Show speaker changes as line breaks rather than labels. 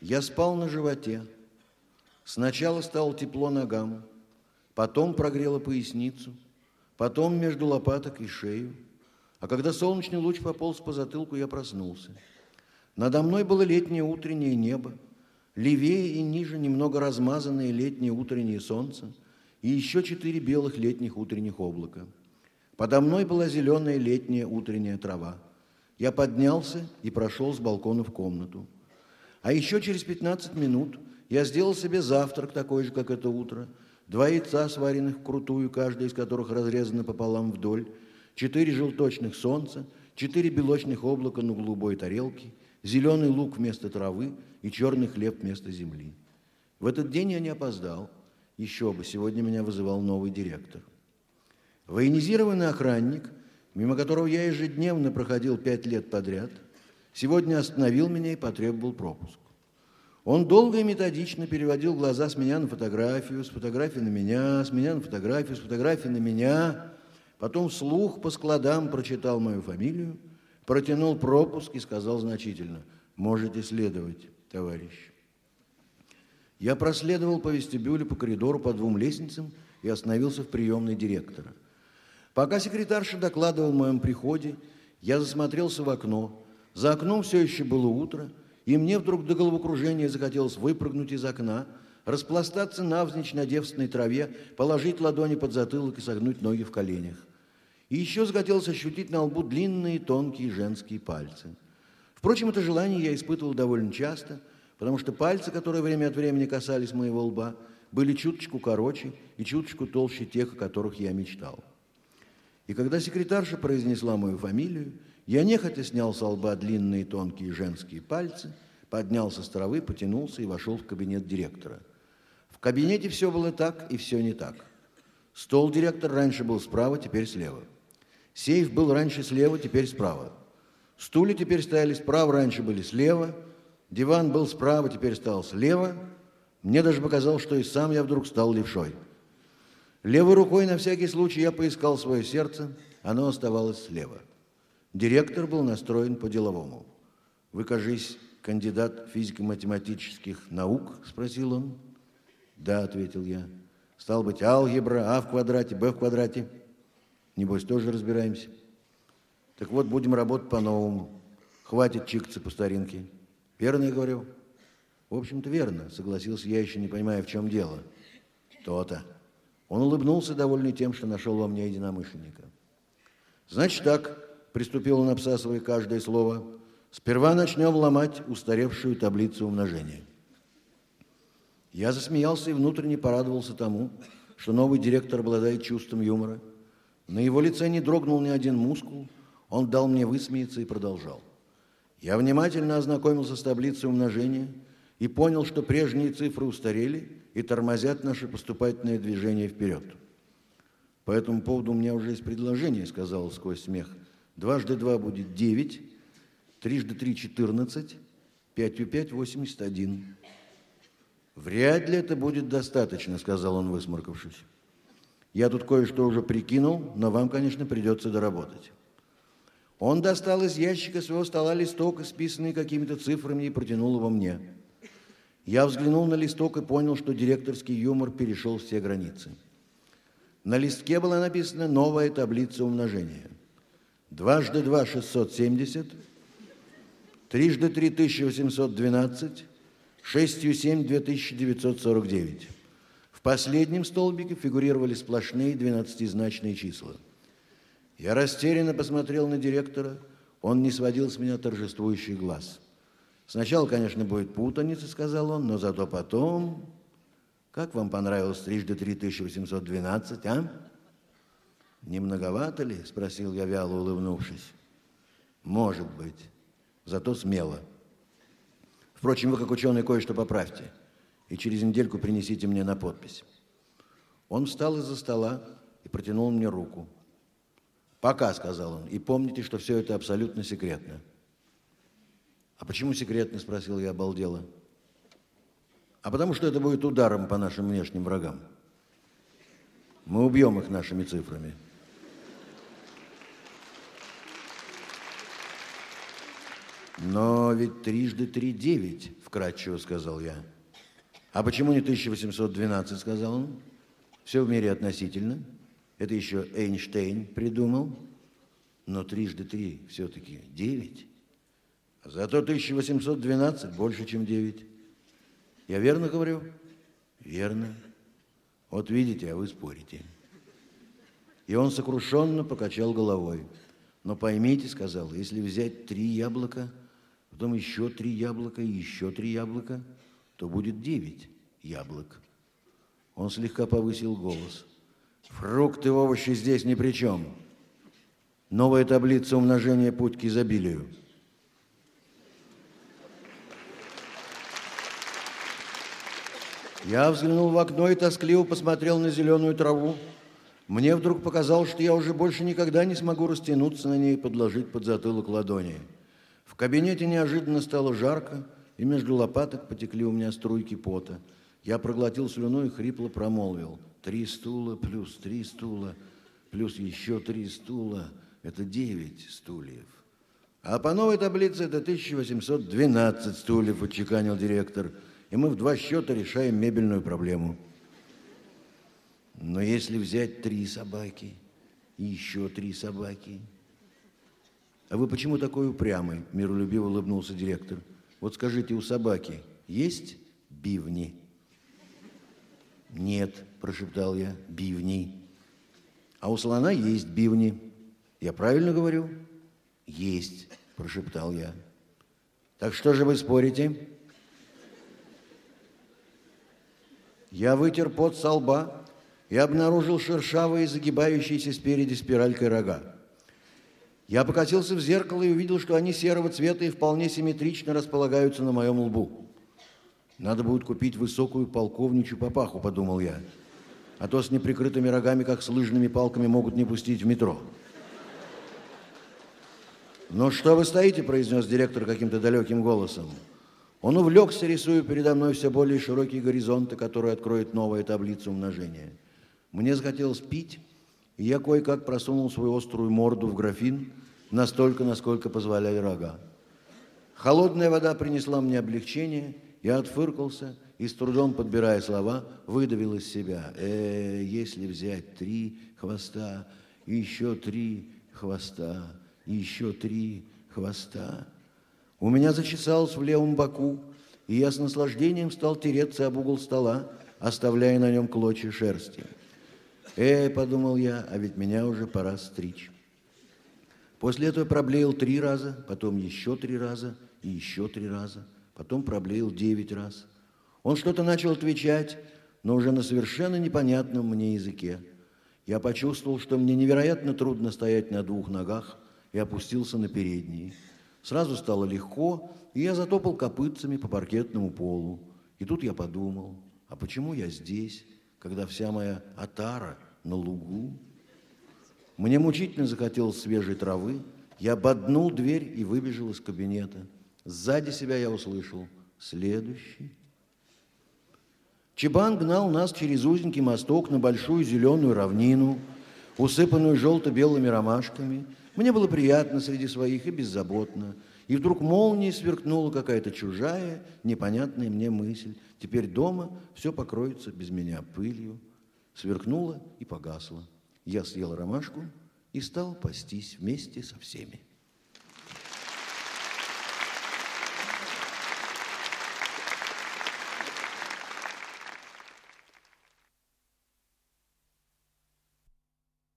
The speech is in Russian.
Я спал на животе. Сначала стало тепло ногам, потом прогрело поясницу, потом между лопаток и шею. А когда солнечный луч пополз по затылку, я проснулся. Надо мной было летнее утреннее небо, левее и ниже немного размазанное летнее утреннее солнце и еще четыре белых летних утренних облака. Подо мной была зеленая летняя утренняя трава. Я поднялся и прошел с балкона в комнату. А еще через 15 минут я сделал себе завтрак такой же, как это утро. Два яйца, сваренных вкрутую, каждое из которых разрезано пополам вдоль, четыре желточных солнца, четыре белочных облака на голубой тарелке, зеленый лук вместо травы и черный хлеб вместо земли. В этот день я не опоздал. Еще бы, сегодня меня вызывал новый директор. Военизированный охранник, мимо которого я ежедневно проходил пять лет подряд – Сегодня остановил меня и потребовал пропуск. Он долго и методично переводил глаза с меня на фотографию, с фотографии на меня, с меня на фотографию, с фотографии на меня. Потом вслух по складам прочитал мою фамилию, протянул пропуск и сказал значительно, «Можете следовать, товарищ». Я проследовал по вестибюлю, по коридору, по двум лестницам и остановился в приемной директора. Пока секретарша докладывал о моем приходе, я засмотрелся в окно – за окном все еще было утро, и мне вдруг до головокружения захотелось выпрыгнуть из окна, распластаться навзничь на девственной траве, положить ладони под затылок и согнуть ноги в коленях. И еще захотелось ощутить на лбу длинные тонкие женские пальцы. Впрочем, это желание я испытывал довольно часто, потому что пальцы, которые время от времени касались моего лба, были чуточку короче и чуточку толще тех, о которых я мечтал. И когда секретарша произнесла мою фамилию, я нехотя снял с лба длинные тонкие женские пальцы, поднялся с травы, потянулся и вошел в кабинет директора. В кабинете все было так и все не так. Стол директора раньше был справа, теперь слева. Сейф был раньше слева, теперь справа. Стулья теперь стояли справа, раньше были слева. Диван был справа, теперь стал слева. Мне даже показалось, что и сам я вдруг стал левшой. Левой рукой на всякий случай я поискал свое сердце, оно оставалось слева. Директор был настроен по-деловому. «Вы, кажись, кандидат физико-математических наук?» – спросил он. «Да», – ответил я. «Стал быть, алгебра, а в квадрате, б в квадрате. Небось, тоже разбираемся. Так вот, будем работать по-новому. Хватит чикаться по старинке. Верно я говорю?» «В общем-то, верно», – согласился я, еще не понимая, в чем дело. «То-то». Он улыбнулся, довольный тем, что нашел во мне единомышленника. «Значит так», приступил он, обсасывая каждое слово, сперва начнем ломать устаревшую таблицу умножения. Я засмеялся и внутренне порадовался тому, что новый директор обладает чувством юмора. На его лице не дрогнул ни один мускул, он дал мне высмеяться и продолжал. Я внимательно ознакомился с таблицей умножения и понял, что прежние цифры устарели и тормозят наше поступательное движение вперед. По этому поводу у меня уже есть предложение, сказал сквозь смех – Дважды два будет девять, трижды три – четырнадцать, пятью пять – восемьдесят один. «Вряд ли это будет достаточно», – сказал он, высморкавшись. «Я тут кое-что уже прикинул, но вам, конечно, придется доработать». Он достал из ящика своего стола листок, исписанный какими-то цифрами, и протянул его мне. Я взглянул на листок и понял, что директорский юмор перешел все границы. На листке была написана новая таблица умножения – Дважды два – 670, трижды три – 1812, шестью семь – 2949. В последнем столбике фигурировали сплошные двенадцатизначные числа. Я растерянно посмотрел на директора, он не сводил с меня торжествующий глаз. Сначала, конечно, будет путаница, сказал он, но зато потом... Как вам понравилось трижды 3812, а? «Не многовато ли?» – спросил я, вяло улыбнувшись. «Может быть, зато смело. Впрочем, вы, как ученый, кое-что поправьте, и через недельку принесите мне на подпись». Он встал из-за стола и протянул мне руку. «Пока», – сказал он, – «и помните, что все это абсолютно секретно». «А почему секретно?» – спросил я обалдело. «А потому что это будет ударом по нашим внешним врагам. Мы убьем их нашими цифрами». Но ведь трижды три девять, вкратчиво сказал я. А почему не 1812, сказал он. Все в мире относительно. Это еще Эйнштейн придумал. Но трижды три все-таки девять. Зато 1812 больше, чем девять. Я верно говорю? Верно. Вот видите, а вы спорите. И он сокрушенно покачал головой. Но поймите, сказал, если взять три яблока, потом еще три яблока и еще три яблока, то будет девять яблок. Он слегка повысил голос. Фрукты и овощи здесь ни при чем. Новая таблица умножения путь к изобилию. Я взглянул в окно и тоскливо посмотрел на зеленую траву. Мне вдруг показалось, что я уже больше никогда не смогу растянуться на ней и подложить под затылок ладони. Кабинете неожиданно стало жарко, и между лопаток потекли у меня струйки пота. Я проглотил слюну и хрипло промолвил. Три стула плюс три стула плюс еще три стула – это девять стульев. А по новой таблице это 1812 стульев, отчеканил директор – и мы в два счета решаем мебельную проблему. Но если взять три собаки и еще три собаки... А вы почему такой упрямый? Миролюбиво улыбнулся директор. Вот скажите, у собаки есть бивни? Нет, прошептал я, бивни. А у слона есть бивни. Я правильно говорю? Есть, прошептал я. Так что же вы спорите? Я вытер пот со лба и обнаружил шершавые, загибающиеся спереди спиралькой рога. Я покатился в зеркало и увидел, что они серого цвета и вполне симметрично располагаются на моем лбу. Надо будет купить высокую полковничью папаху, подумал я. А то с неприкрытыми рогами, как с лыжными палками, могут не пустить в метро. «Ну что вы стоите?» – произнес директор каким-то далеким голосом. Он увлекся, рисуя передо мной все более широкие горизонты, которые откроет новая таблица умножения. Мне захотелось пить, и я кое-как просунул свою острую морду в графин, настолько, насколько позволяли рога. Холодная вода принесла мне облегчение, я отфыркался и, с трудом подбирая слова, выдавил из себя. Э, если взять три хвоста, еще три хвоста, еще три хвоста, у меня зачесалось в левом боку, и я с наслаждением стал тереться об угол стола, оставляя на нем клочья шерсти. «Э, — подумал я, — а ведь меня уже пора стричь». После этого проблеял три раза, потом еще три раза и еще три раза, потом проблеял девять раз. Он что-то начал отвечать, но уже на совершенно непонятном мне языке. Я почувствовал, что мне невероятно трудно стоять на двух ногах и опустился на передние. Сразу стало легко, и я затопал копытцами по паркетному полу. И тут я подумал, а почему я здесь, когда вся моя отара на лугу? Мне мучительно захотелось свежей травы. Я боднул дверь и выбежал из кабинета. Сзади себя я услышал «Следующий». Чебан гнал нас через узенький мосток на большую зеленую равнину, усыпанную желто-белыми ромашками – мне было приятно среди своих и беззаботно. И вдруг молнией сверкнула какая-то чужая, непонятная мне мысль. Теперь дома все покроется без меня пылью. Сверкнула и погасла. Я съел ромашку и стал пастись вместе со всеми.